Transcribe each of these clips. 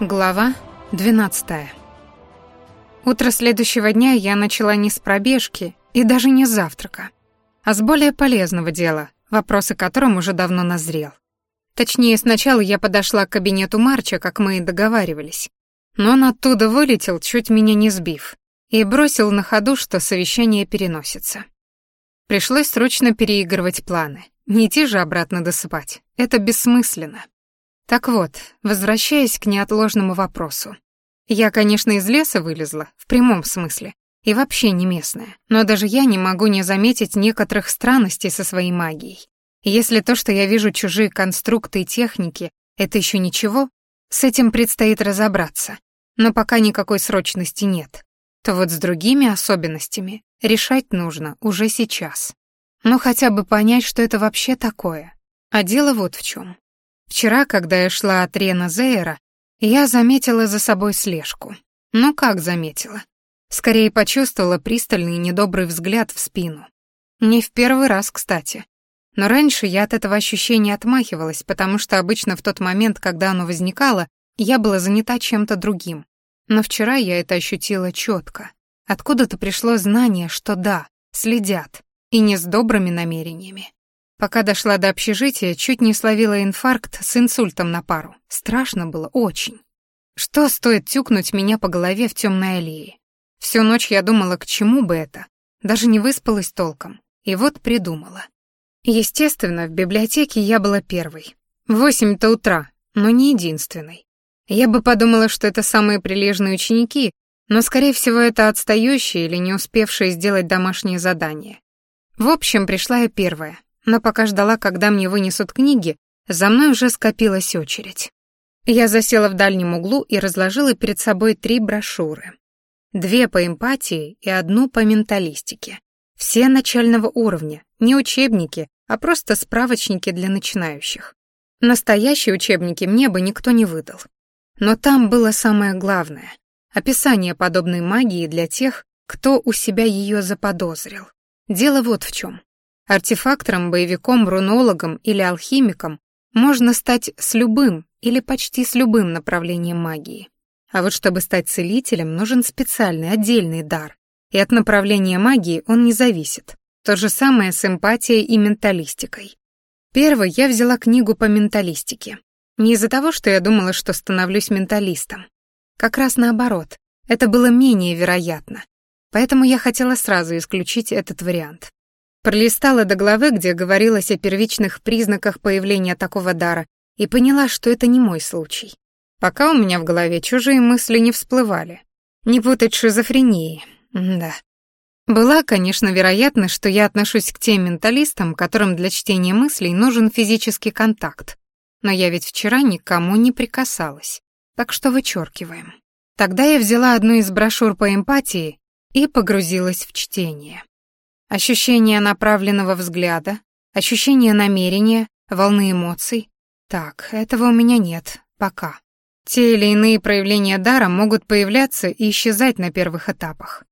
Глава 12. Утро следующего дня я начала не с пробежки и даже не с завтрака, а с более полезного дела, вопросы которым уже давно назрел. Точнее, сначала я подошла к кабинету Марча, как мы и договаривались, но он оттуда вылетел, чуть меня не сбив, и бросил на ходу, что совещание переносится. Пришлось срочно переигрывать планы. Не идти же обратно досыпать. Это бессмысленно. Так вот, возвращаясь к неотложному вопросу. Я, конечно, из леса вылезла, в прямом смысле, и вообще не местная, но даже я не могу не заметить некоторых странностей со своей магией. Если то, что я вижу чужие конструкты и техники, это еще ничего, с этим предстоит разобраться, но пока никакой срочности нет, то вот с другими особенностями решать нужно уже сейчас. Ну хотя бы понять, что это вообще такое. А дело вот в чем. Вчера, когда я шла от Рена Зейера, я заметила за собой слежку. Ну как заметила? Скорее почувствовала пристальный недобрый взгляд в спину. Не в первый раз, кстати. Но раньше я от этого ощущения отмахивалась, потому что обычно в тот момент, когда оно возникало, я была занята чем-то другим. Но вчера я это ощутила четко. Откуда-то пришло знание, что да, следят, и не с добрыми намерениями. Пока дошла до общежития, чуть не словила инфаркт с инсультом на пару. Страшно было очень. Что стоит тюкнуть меня по голове в темной аллее? Всю ночь я думала, к чему бы это. Даже не выспалась толком. И вот придумала. Естественно, в библиотеке я была первой. Восемь-то утра, но не единственной. Я бы подумала, что это самые прилежные ученики, но, скорее всего, это отстающие или не успевшие сделать домашние задания. В общем, пришла я первая, но пока ждала, когда мне вынесут книги, за мной уже скопилась очередь. Я засела в дальнем углу и разложила перед собой три брошюры. Две по эмпатии и одну по менталистике. Все начального уровня, не учебники, а просто справочники для начинающих. Настоящие учебники мне бы никто не выдал. Но там было самое главное — описание подобной магии для тех, кто у себя ее заподозрил. Дело вот в чем. Артефактором, боевиком, рунологом или алхимиком можно стать с любым или почти с любым направлением магии. А вот чтобы стать целителем, нужен специальный, отдельный дар. И от направления магии он не зависит. То же самое с эмпатией и менталистикой. Первой я взяла книгу по менталистике. Не из-за того, что я думала, что становлюсь менталистом. Как раз наоборот, это было менее вероятно. Поэтому я хотела сразу исключить этот вариант. Пролистала до главы, где говорилось о первичных признаках появления такого дара, и поняла, что это не мой случай. Пока у меня в голове чужие мысли не всплывали. Не путать шизофренией. да. Была, конечно, вероятность, что я отношусь к тем менталистам, которым для чтения мыслей нужен физический контакт. Но я ведь вчера никому не прикасалась. Так что вычеркиваем. Тогда я взяла одну из брошюр по эмпатии и погрузилась в чтение. Ощущение направленного взгляда, ощущение намерения, волны эмоций. Так, этого у меня нет, пока. Те или иные проявления дара могут появляться и исчезать на первых этапах.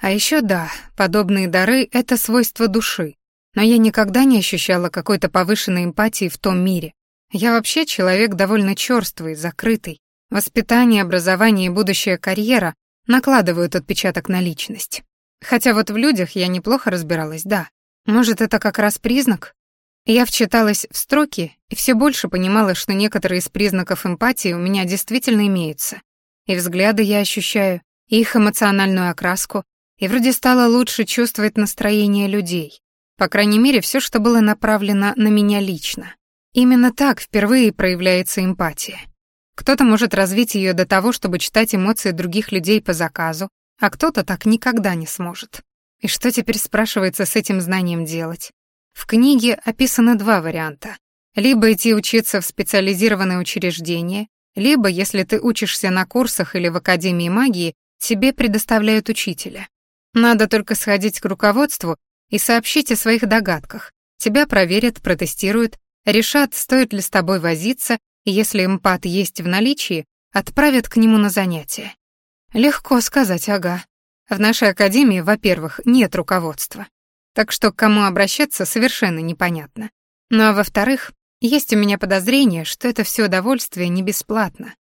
А еще да, подобные дары — это свойство души. Но я никогда не ощущала какой-то повышенной эмпатии в том мире. Я вообще человек довольно чёрствый, закрытый. Воспитание, образование и будущая карьера накладывают отпечаток на личность. Хотя вот в людях я неплохо разбиралась, да. Может, это как раз признак? Я вчиталась в строки и все больше понимала, что некоторые из признаков эмпатии у меня действительно имеются. И взгляды я ощущаю, и их эмоциональную окраску, и вроде стало лучше чувствовать настроение людей. По крайней мере, все, что было направлено на меня лично. Именно так впервые проявляется эмпатия. Кто-то может развить ее до того, чтобы читать эмоции других людей по заказу, а кто-то так никогда не сможет. И что теперь спрашивается с этим знанием делать? В книге описаны два варианта. Либо идти учиться в специализированное учреждение, либо, если ты учишься на курсах или в Академии магии, тебе предоставляют учителя. Надо только сходить к руководству и сообщить о своих догадках. Тебя проверят, протестируют, решат, стоит ли с тобой возиться, и если эмпат есть в наличии, отправят к нему на занятия. Легко сказать, ага. В нашей академии, во-первых, нет руководства. Так что к кому обращаться совершенно непонятно. Ну а во-вторых, есть у меня подозрение, что это все удовольствие не бесплатно.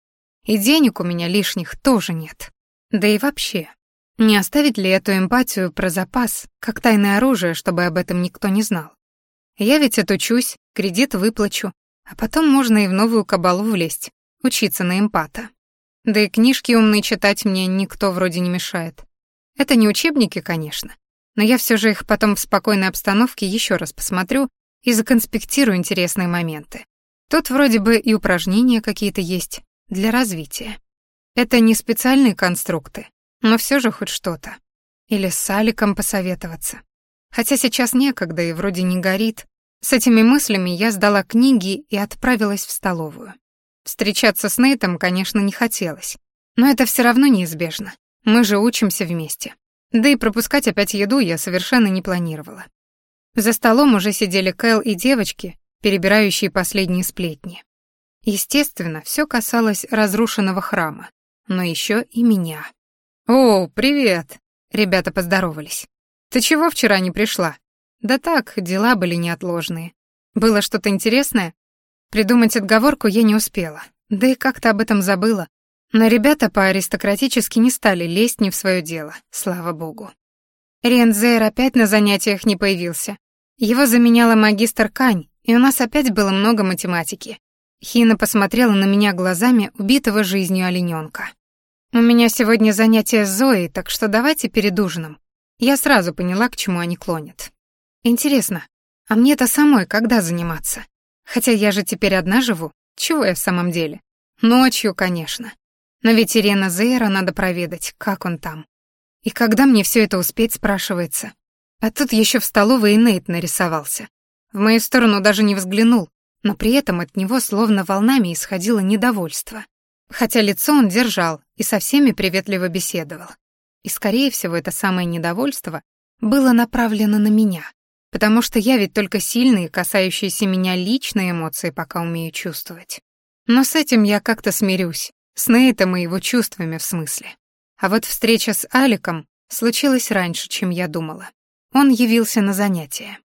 И денег у меня лишних тоже нет. Да и вообще, не оставить ли эту эмпатию про запас, как тайное оружие, чтобы об этом никто не знал? Я ведь отучусь, кредит выплачу, а потом можно и в новую кабалу влезть, учиться на эмпата. Да и книжки умные читать мне никто вроде не мешает. Это не учебники, конечно, но я все же их потом в спокойной обстановке еще раз посмотрю и законспектирую интересные моменты. Тут вроде бы и упражнения какие-то есть для развития. Это не специальные конструкты, но все же хоть что-то. Или с Аликом посоветоваться. Хотя сейчас некогда и вроде не горит. С этими мыслями я сдала книги и отправилась в столовую. Встречаться с Нейтом, конечно, не хотелось, но это все равно неизбежно. Мы же учимся вместе. Да и пропускать опять еду я совершенно не планировала. За столом уже сидели Кэл и девочки, перебирающие последние сплетни. Естественно, все касалось разрушенного храма, но еще и меня. «О, привет!» — ребята поздоровались. «Ты чего вчера не пришла?» «Да так, дела были неотложные. Было что-то интересное?» Придумать отговорку я не успела, да и как-то об этом забыла. Но ребята по-аристократически не стали лезть не в свое дело, слава богу. Рензейр опять на занятиях не появился. Его заменяла магистр Кань, и у нас опять было много математики. Хина посмотрела на меня глазами убитого жизнью олененка. «У меня сегодня занятие с Зоей, так что давайте перед ужином». Я сразу поняла, к чему они клонят. Интересно, а мне-то самой когда заниматься? Хотя я же теперь одна живу. Чего я в самом деле? Ночью, конечно. Но ведь Ирена Зейра надо проведать, как он там. И когда мне все это успеть, спрашивается. А тут еще в столовой и Нейт нарисовался. В мою сторону даже не взглянул, но при этом от него словно волнами исходило недовольство. Хотя лицо он держал и со всеми приветливо беседовал. И, скорее всего, это самое недовольство было направлено на меня, потому что я ведь только сильные, касающиеся меня личные эмоции пока умею чувствовать. Но с этим я как-то смирюсь, с Нейтом и его чувствами в смысле. А вот встреча с Аликом случилась раньше, чем я думала. Он явился на занятия.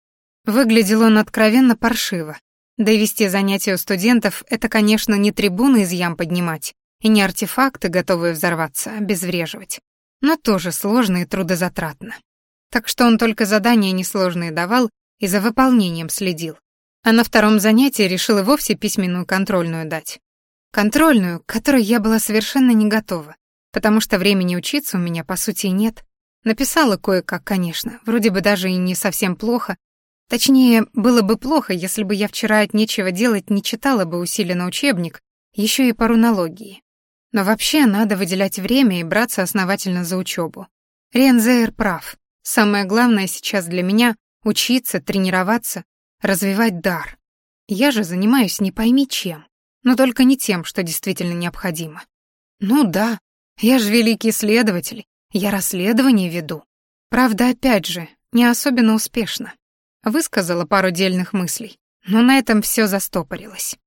Выглядел он откровенно паршиво. Да и вести занятия у студентов — это, конечно, не трибуны из ям поднимать и не артефакты, готовые взорваться, обезвреживать. Но тоже сложно и трудозатратно. Так что он только задания несложные давал и за выполнением следил. А на втором занятии решил и вовсе письменную контрольную дать. Контрольную, к которой я была совершенно не готова потому что времени учиться у меня, по сути, нет. Написала кое-как, конечно, вроде бы даже и не совсем плохо. Точнее, было бы плохо, если бы я вчера от нечего делать не читала бы усиленно учебник, еще и по рунологии. Но вообще надо выделять время и браться основательно за учебу. Рензейр прав. Самое главное сейчас для меня — учиться, тренироваться, развивать дар. Я же занимаюсь не пойми чем, но только не тем, что действительно необходимо. Ну да, я же великий следователь, я расследование веду. Правда, опять же, не особенно успешно. Высказала пару дельных мыслей, но на этом все застопорилось.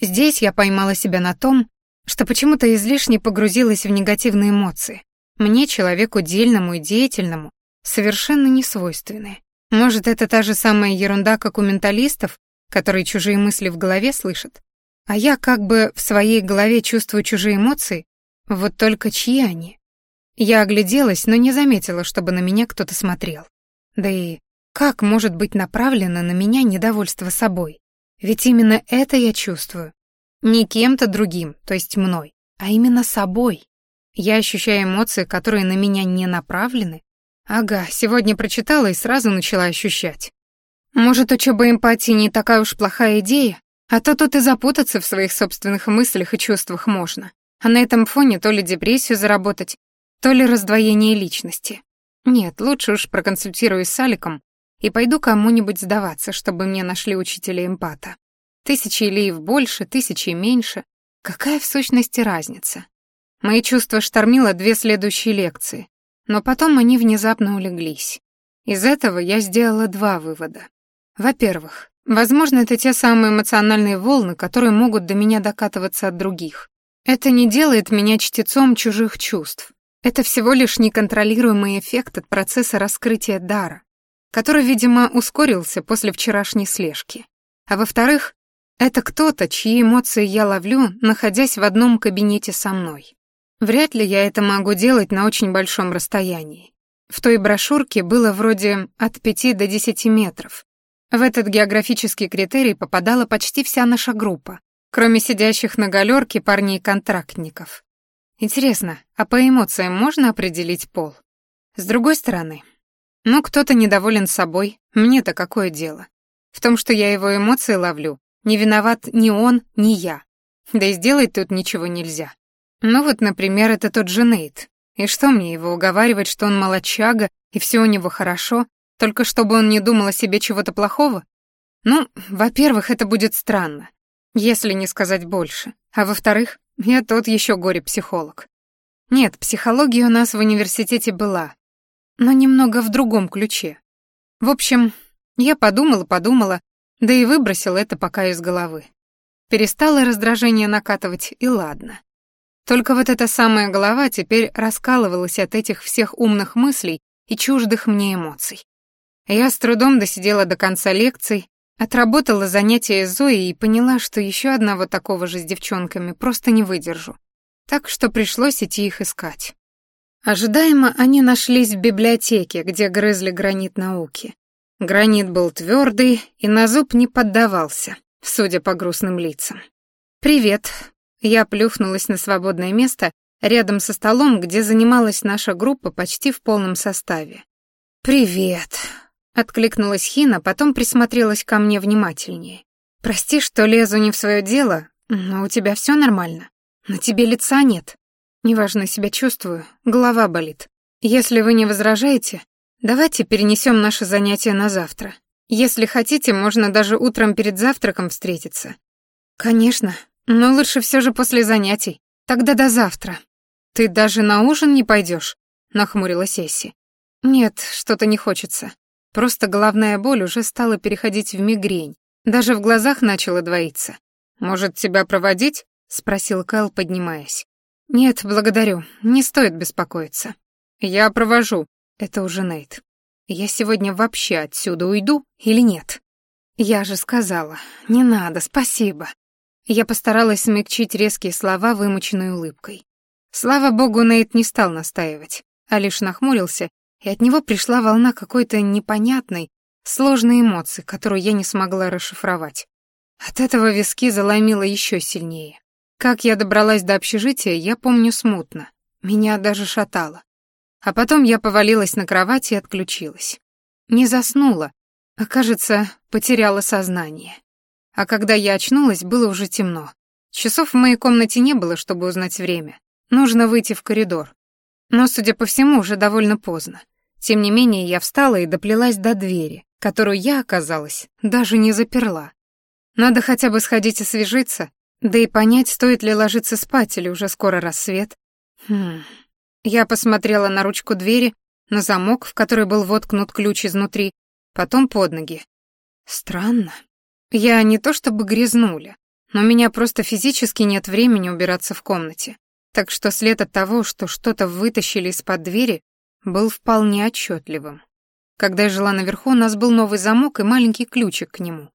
Здесь я поймала себя на том, что почему-то излишне погрузилась в негативные эмоции. Мне, человеку дельному и деятельному, совершенно не свойственные. Может, это та же самая ерунда, как у менталистов, которые чужие мысли в голове слышат? А я как бы в своей голове чувствую чужие эмоции вот только чьи они? Я огляделась, но не заметила, чтобы на меня кто-то смотрел. Да и как может быть направлено на меня недовольство собой? Ведь именно это я чувствую. Не кем-то другим, то есть мной, а именно собой. Я ощущаю эмоции, которые на меня не направлены. Ага, сегодня прочитала и сразу начала ощущать. Может, учеба эмпатии не такая уж плохая идея, а то тут и запутаться в своих собственных мыслях и чувствах можно. А на этом фоне то ли депрессию заработать, то ли раздвоение личности. Нет, лучше уж проконсультируюсь с Аликом и пойду кому-нибудь сдаваться, чтобы мне нашли учителя эмпата. Тысячи илеев больше, тысячи меньше. Какая в сущности разница? Мои чувства штормило две следующие лекции, но потом они внезапно улеглись. Из этого я сделала два вывода. Во-первых, возможно, это те самые эмоциональные волны, которые могут до меня докатываться от других. Это не делает меня чтецом чужих чувств. Это всего лишь неконтролируемый эффект от процесса раскрытия дара, который, видимо, ускорился после вчерашней слежки. А во-вторых, Это кто-то, чьи эмоции я ловлю, находясь в одном кабинете со мной. Вряд ли я это могу делать на очень большом расстоянии. В той брошюрке было вроде от 5 до 10 метров. В этот географический критерий попадала почти вся наша группа, кроме сидящих на галерке парней-контрактников. Интересно, а по эмоциям можно определить пол? С другой стороны, ну, кто-то недоволен собой, мне-то какое дело? В том, что я его эмоции ловлю, не виноват ни он, ни я. Да и сделать тут ничего нельзя. Ну вот, например, это тот же Нейт. И что мне его уговаривать, что он молодчага и все у него хорошо, только чтобы он не думал о себе чего-то плохого? Ну, во-первых, это будет странно, если не сказать больше. А во-вторых, я тот еще горе-психолог. Нет, психология у нас в университете была, но немного в другом ключе. В общем, я подумала-подумала, да и выбросила это пока из головы. Перестало раздражение накатывать, и ладно. Только вот эта самая голова теперь раскалывалась от этих всех умных мыслей и чуждых мне эмоций. Я с трудом досидела до конца лекций, отработала занятия Зоей и поняла, что еще одного такого же с девчонками просто не выдержу. Так что пришлось идти их искать. Ожидаемо они нашлись в библиотеке, где грызли гранит науки. Гранит был твердый и на зуб не поддавался, судя по грустным лицам. «Привет», я плюхнулась на свободное место рядом со столом, где занималась наша группа почти в полном составе. «Привет», — откликнулась Хина, потом присмотрелась ко мне внимательнее. «Прости, что лезу не в свое дело, но у тебя все нормально. На тебе лица нет. Неважно себя чувствую, голова болит. Если вы не возражаете, давайте перенесем наше занятие на завтра. Если хотите, можно даже утром перед завтраком встретиться». «Конечно», но лучше все же после занятий. Тогда до завтра. Ты даже на ужин не пойдешь? нахмурилась Эсси. Нет, что-то не хочется. Просто головная боль уже стала переходить в мигрень. Даже в глазах начала двоиться. Может, тебя проводить? спросил Кэл, поднимаясь. Нет, благодарю. Не стоит беспокоиться. Я провожу. Это уже Нейт. Я сегодня вообще отсюда уйду или нет? Я же сказала, не надо, спасибо. Я постаралась смягчить резкие слова вымученной улыбкой. Слава богу, Нейт не стал настаивать, а лишь нахмурился, и от него пришла волна какой-то непонятной, сложной эмоции, которую я не смогла расшифровать. От этого виски заломило еще сильнее. Как я добралась до общежития, я помню смутно. Меня даже шатало. А потом я повалилась на кровать и отключилась. Не заснула, а, кажется, потеряла сознание. А когда я очнулась, было уже темно. Часов в моей комнате не было, чтобы узнать время. Нужно выйти в коридор. Но, судя по всему, уже довольно поздно. Тем не менее, я встала и доплелась до двери, которую я, оказалась, даже не заперла. Надо хотя бы сходить освежиться, да и понять, стоит ли ложиться спать или уже скоро рассвет. Хм. Я посмотрела на ручку двери, на замок, в который был воткнут ключ изнутри, потом под ноги. Странно. Я не то чтобы грязнуля, но у меня просто физически нет времени убираться в комнате. Так что след от того, что что-то вытащили из-под двери, был вполне отчетливым. Когда я жила наверху, у нас был новый замок и маленький ключик к нему.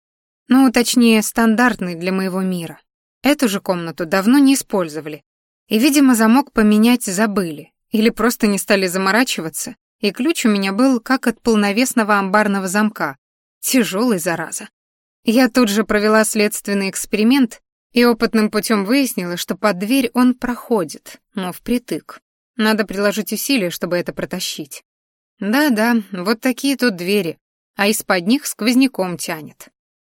Ну, точнее, стандартный для моего мира. Эту же комнату давно не использовали. И, видимо, замок поменять забыли. Или просто не стали заморачиваться, и ключ у меня был как от полновесного амбарного замка. Тяжелый, зараза. Я тут же провела следственный эксперимент и опытным путем выяснила, что под дверь он проходит, но впритык. Надо приложить усилия, чтобы это протащить. Да-да, вот такие тут двери, а из-под них сквозняком тянет.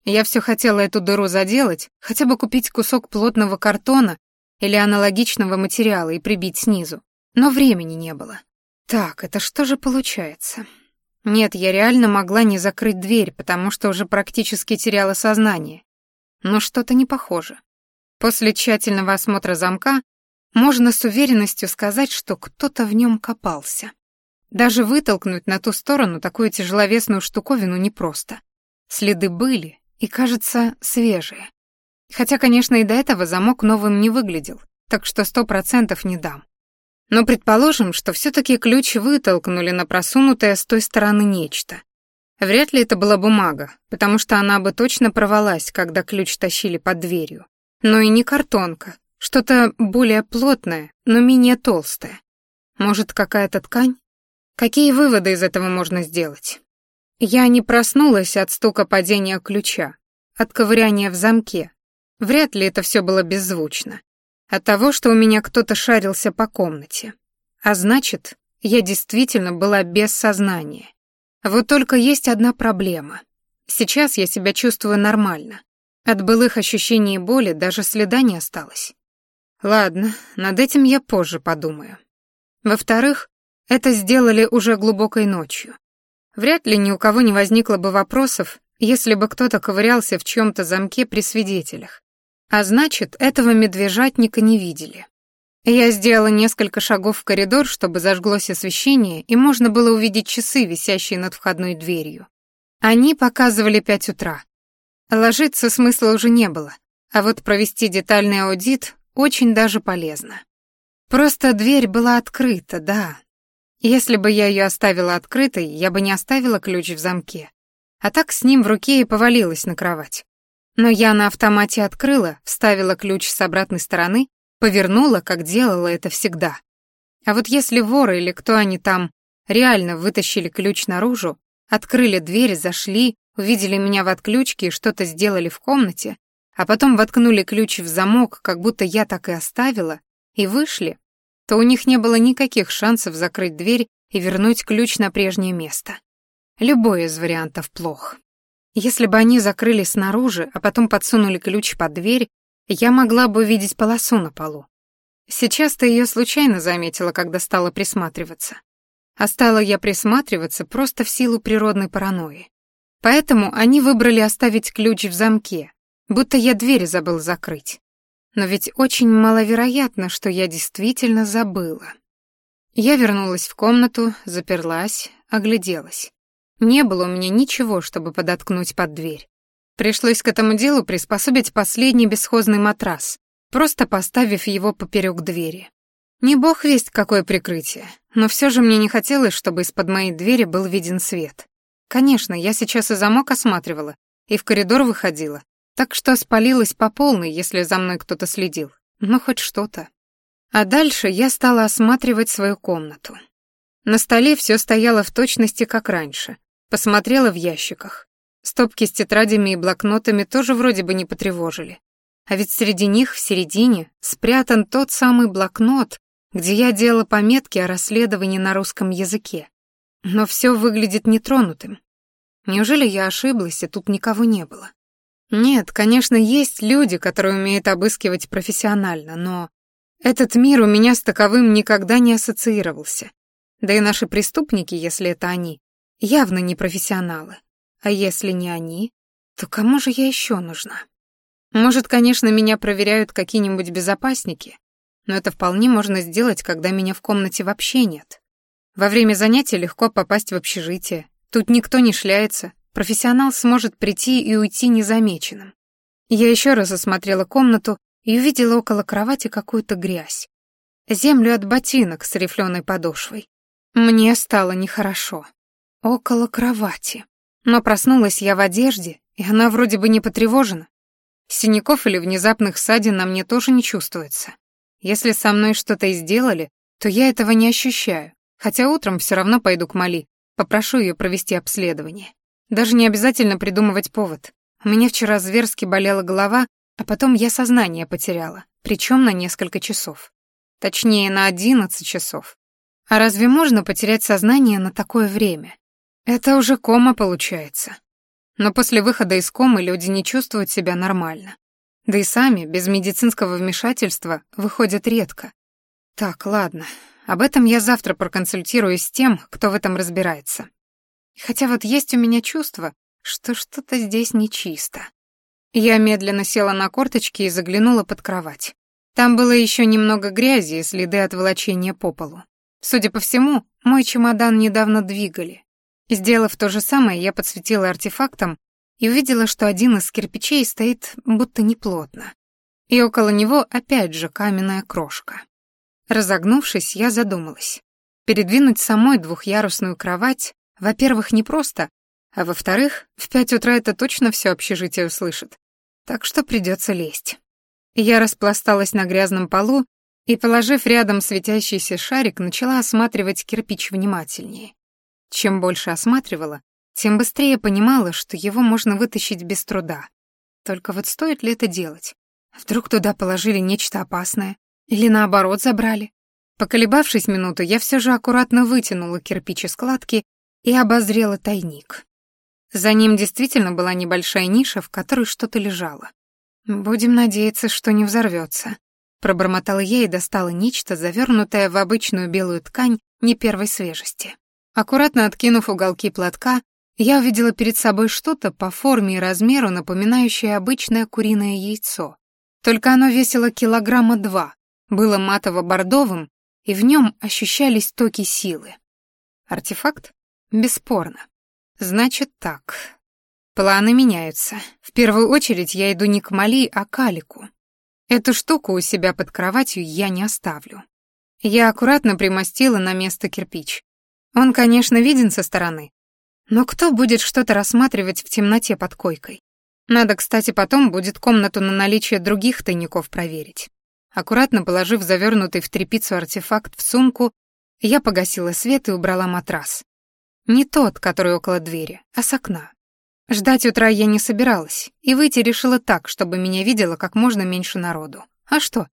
Я все хотела эту дыру заделать, хотя бы купить кусок плотного картона или аналогичного материала и прибить снизу, но времени не было. Так, это что же получается? Нет, я реально могла не закрыть дверь, потому что уже практически теряла сознание. Но что-то не похоже. После тщательного осмотра замка можно с уверенностью сказать, что кто-то в нем копался. Даже вытолкнуть на ту сторону такую тяжеловесную штуковину непросто. Следы были, и, кажется, свежие. Хотя, конечно, и до этого замок новым не выглядел, так что сто процентов не дам. Но предположим, что все-таки ключ вытолкнули на просунутое с той стороны нечто. Вряд ли это была бумага, потому что она бы точно порвалась, когда ключ тащили под дверью. Но и не картонка, что-то более плотное, но менее толстое. Может, какая-то ткань? Какие выводы из этого можно сделать? Я не проснулась от стука падения ключа, от ковыряния в замке. Вряд ли это все было беззвучно. От того, что у меня кто-то шарился по комнате. А значит, я действительно была без сознания. Вот только есть одна проблема. Сейчас я себя чувствую нормально. От былых ощущений боли даже следа не осталось. Ладно, над этим я позже подумаю. Во-вторых, это сделали уже глубокой ночью. Вряд ли ни у кого не возникло бы вопросов, если бы кто-то ковырялся в чьем-то замке при свидетелях. А значит, этого медвежатника не видели. Я сделала несколько шагов в коридор, чтобы зажглось освещение, и можно было увидеть часы, висящие над входной дверью. Они показывали пять утра. Ложиться смысла уже не было, а вот провести детальный аудит очень даже полезно. Просто дверь была открыта, да. Если бы я ее оставила открытой, я бы не оставила ключ в замке. А так с ним в руке и повалилась на кровать. Но я на автомате открыла, вставила ключ с обратной стороны Повернула, как делала это всегда. А вот если воры или кто они там реально вытащили ключ наружу, открыли дверь, зашли, увидели меня в отключке и что-то сделали в комнате, а потом воткнули ключ в замок, как будто я так и оставила, и вышли, то у них не было никаких шансов закрыть дверь и вернуть ключ на прежнее место. Любой из вариантов плох. Если бы они закрыли снаружи, а потом подсунули ключ под дверь, я могла бы увидеть полосу на полу. Сейчас-то ее случайно заметила, когда стала присматриваться. А стала я присматриваться просто в силу природной паранойи. Поэтому они выбрали оставить ключ в замке, будто я дверь забыл закрыть. Но ведь очень маловероятно, что я действительно забыла. Я вернулась в комнату, заперлась, огляделась. Не было у меня ничего, чтобы подоткнуть под дверь. Пришлось к этому делу приспособить последний бесхозный матрас, просто поставив его поперек двери. Не бог весть какое прикрытие, но все же мне не хотелось, чтобы из-под моей двери был виден свет. Конечно, я сейчас и замок осматривала, и в коридор выходила, так что спалилась по полной, если за мной кто-то следил. Но хоть что-то. А дальше я стала осматривать свою комнату. На столе все стояло в точности, как раньше. Посмотрела в ящиках. Стопки с тетрадями и блокнотами тоже вроде бы не потревожили. А ведь среди них, в середине, спрятан тот самый блокнот, где я делала пометки о расследовании на русском языке. Но все выглядит нетронутым. Неужели я ошиблась, и тут никого не было? Нет, конечно, есть люди, которые умеют обыскивать профессионально, но этот мир у меня с таковым никогда не ассоциировался. Да и наши преступники, если это они, явно не профессионалы. А если не они, то кому же я еще нужна? Может, конечно, меня проверяют какие-нибудь безопасники, но это вполне можно сделать, когда меня в комнате вообще нет. Во время занятия легко попасть в общежитие. Тут никто не шляется, профессионал сможет прийти и уйти незамеченным. Я еще раз осмотрела комнату и увидела около кровати какую-то грязь. Землю от ботинок с рифленой подошвой. Мне стало нехорошо. Около кровати. Но проснулась я в одежде, и она вроде бы не потревожена. Синяков или внезапных ссадин на мне тоже не чувствуется. Если со мной что-то и сделали, то я этого не ощущаю, хотя утром все равно пойду к Мали, попрошу ее провести обследование. Даже не обязательно придумывать повод. У меня вчера зверски болела голова, а потом я сознание потеряла, причем на несколько часов. Точнее, на одиннадцать часов. А разве можно потерять сознание на такое время? Это уже кома получается. Но после выхода из комы люди не чувствуют себя нормально. Да и сами, без медицинского вмешательства, выходят редко. Так, ладно, об этом я завтра проконсультируюсь с тем, кто в этом разбирается. Хотя вот есть у меня чувство, что что-то здесь нечисто. Я медленно села на корточки и заглянула под кровать. Там было еще немного грязи и следы от волочения по полу. Судя по всему, мой чемодан недавно двигали. Сделав то же самое, я подсветила артефактом и увидела, что один из кирпичей стоит будто неплотно. И около него опять же каменная крошка. Разогнувшись, я задумалась. Передвинуть самой двухъярусную кровать, во-первых, непросто, А во-вторых, в пять утра это точно все общежитие услышит. Так что придется лезть. Я распласталась на грязном полу и, положив рядом светящийся шарик, начала осматривать кирпич внимательнее. Чем больше осматривала, тем быстрее понимала, что его можно вытащить без труда. Только вот стоит ли это делать? Вдруг туда положили нечто опасное? Или наоборот забрали? Поколебавшись минуту, я все же аккуратно вытянула кирпич из складки и обозрела тайник. За ним действительно была небольшая ниша, в которой что-то лежало. «Будем надеяться, что не взорвется», — пробормотала я и достала нечто, завернутое в обычную белую ткань не первой свежести. Аккуратно откинув уголки платка, я увидела перед собой что-то по форме и размеру, напоминающее обычное куриное яйцо. Только оно весило килограмма два, было матово-бордовым, и в нем ощущались токи силы. Артефакт? Бесспорно. Значит так. Планы меняются. В первую очередь я иду не к Мали, а к Алику. Эту штуку у себя под кроватью я не оставлю. Я аккуратно примостила на место кирпич. Он, конечно, виден со стороны. Но кто будет что-то рассматривать в темноте под койкой? Надо, кстати, потом будет комнату на наличие других тайников проверить. Аккуратно положив завернутый в тряпицу артефакт в сумку, я погасила свет и убрала матрас. Не тот, который около двери, а с окна. Ждать утра я не собиралась, и выйти решила так, чтобы меня видело как можно меньше народу. А что?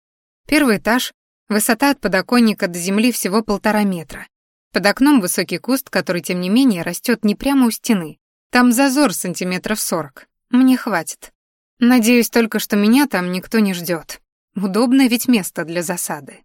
Первый этаж, высота от подоконника до земли всего полтора метра. Под окном высокий куст, который, тем не менее, растет не прямо у стены. Там зазор сантиметров сорок. Мне хватит. Надеюсь только, что меня там никто не ждет. Удобное ведь место для засады.